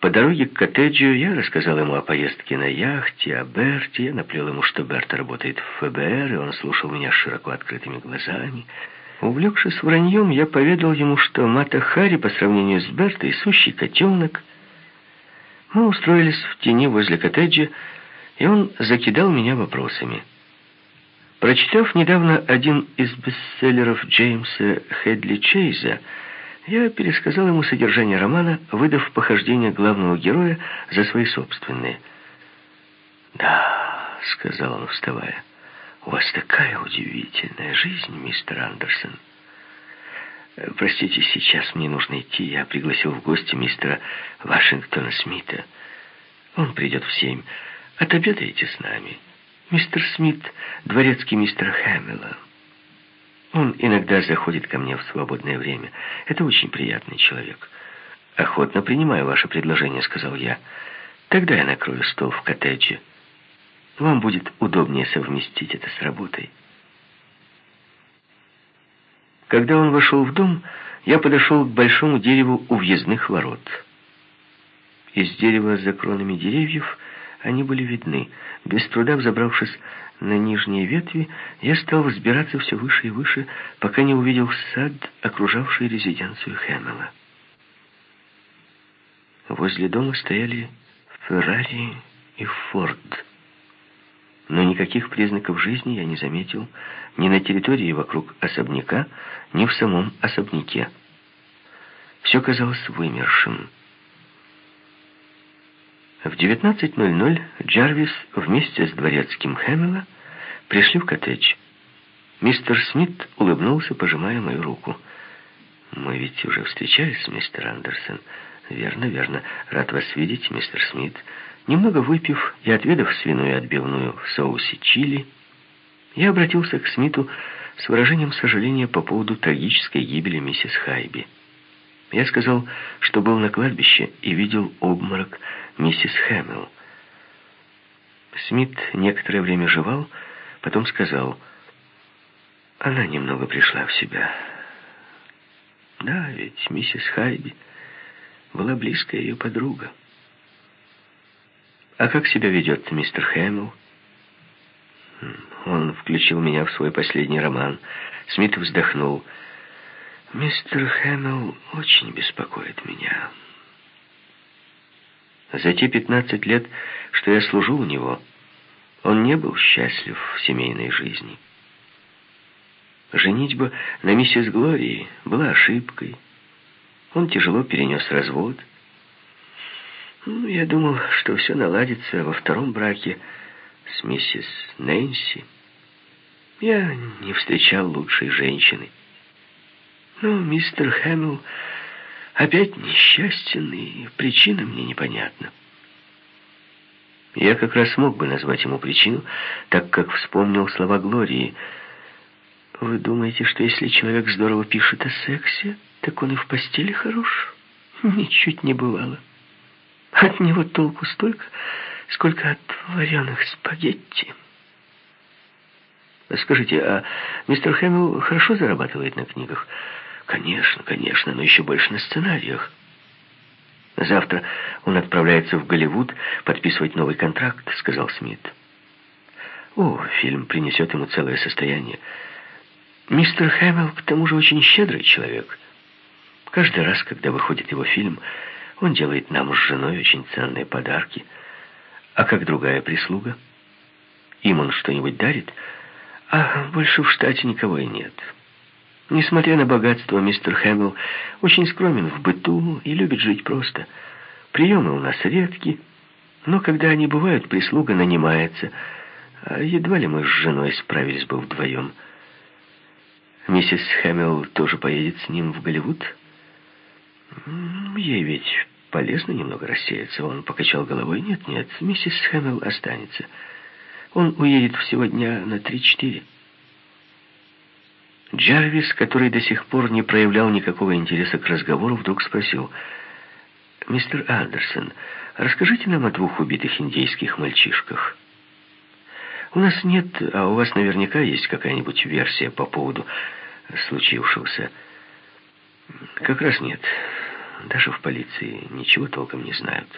По дороге к коттеджу я рассказал ему о поездке на яхте, о Берте. Я наплел ему, что Берта работает в ФБР, и он слушал меня с широко открытыми глазами. Увлекшись враньем, я поведал ему, что Мата Хари по сравнению с Бертой сущий котенок. Мы устроились в тени возле коттеджа, и он закидал меня вопросами. Прочитав недавно один из бестселлеров Джеймса Хедли Чейза, я пересказал ему содержание романа, выдав похождения главного героя за свои собственные. «Да», — сказал он, вставая, — «у вас такая удивительная жизнь, мистер Андерсон». «Простите, сейчас мне нужно идти. Я пригласил в гости мистера Вашингтона Смита. Он придет в семь. Отобедаете с нами. Мистер Смит — дворецкий мистера Хэмилла». Он иногда заходит ко мне в свободное время. Это очень приятный человек. «Охотно принимаю ваше предложение», — сказал я. «Тогда я накрою стол в коттедже. Вам будет удобнее совместить это с работой». Когда он вошел в дом, я подошел к большому дереву у въездных ворот. Из дерева за кронами деревьев они были видны. Без труда взобравшись на нижние ветви, я стал взбираться все выше и выше, пока не увидел сад, окружавший резиденцию Хэмилла. Возле дома стояли Феррари и Форд. Но никаких признаков жизни я не заметил ни на территории вокруг особняка, ни в самом особняке. Все казалось вымершим. В 19.00 Джарвис вместе с дворецким Хэмилла пришли в коттедж. Мистер Смит улыбнулся, пожимая мою руку. «Мы ведь уже встречались, мистер Андерсон». «Верно, верно. Рад вас видеть, мистер Смит». Немного выпив и отведав свиную отбивную в соусе чили, я обратился к Смиту с выражением сожаления по поводу трагической гибели миссис Хайби. Я сказал, что был на кладбище и видел обморок миссис Хэмилл. Смит некоторое время жевал, потом сказал, она немного пришла в себя. Да, ведь миссис Хайби была близкая ее подруга. А как себя ведет мистер Хэмилл? Он включил меня в свой последний роман. Смит вздохнул. Мистер Хэмилл очень беспокоит меня. За те пятнадцать лет, что я служу у него, он не был счастлив в семейной жизни. Женитьба на миссис Глории была ошибкой. Он тяжело перенес развод. Ну, я думал, что все наладится во втором браке с миссис Нэнси. Я не встречал лучшей женщины. Но мистер Хэмилл опять несчастен, и причина мне непонятна. Я как раз мог бы назвать ему причину, так как вспомнил слова Глории. Вы думаете, что если человек здорово пишет о сексе, так он и в постели хорош? Ничуть не бывало. От него толку столько, сколько от вареных спагетти. Скажите, а мистер Хэмилл хорошо зарабатывает на книгах? Конечно, конечно, но еще больше на сценариях. Завтра он отправляется в Голливуд подписывать новый контракт, сказал Смит. О, фильм принесет ему целое состояние. Мистер Хэмилл, к тому же, очень щедрый человек. Каждый раз, когда выходит его фильм, он делает нам с женой очень ценные подарки. А как другая прислуга? Им он что-нибудь дарит? А больше в штате никого и нет. Несмотря на богатство, мистер Хэмилл очень скромен в быту и любит жить просто. Приемы у нас редки, но когда они бывают, прислуга нанимается. А едва ли мы с женой справились бы вдвоем. Миссис Хэмилл тоже поедет с ним в Голливуд? Ей ведь полезно немного рассеяться. Он покачал головой. Нет, нет, миссис Хэмилл останется. Он уедет всего дня на три-четыре. Джарвис, который до сих пор не проявлял никакого интереса к разговору, вдруг спросил, «Мистер Андерсон, расскажите нам о двух убитых индейских мальчишках». «У нас нет, а у вас наверняка есть какая-нибудь версия по поводу случившегося». «Как раз нет. Даже в полиции ничего толком не знают.